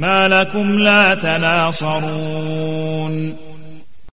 ما لكم لا تناصرون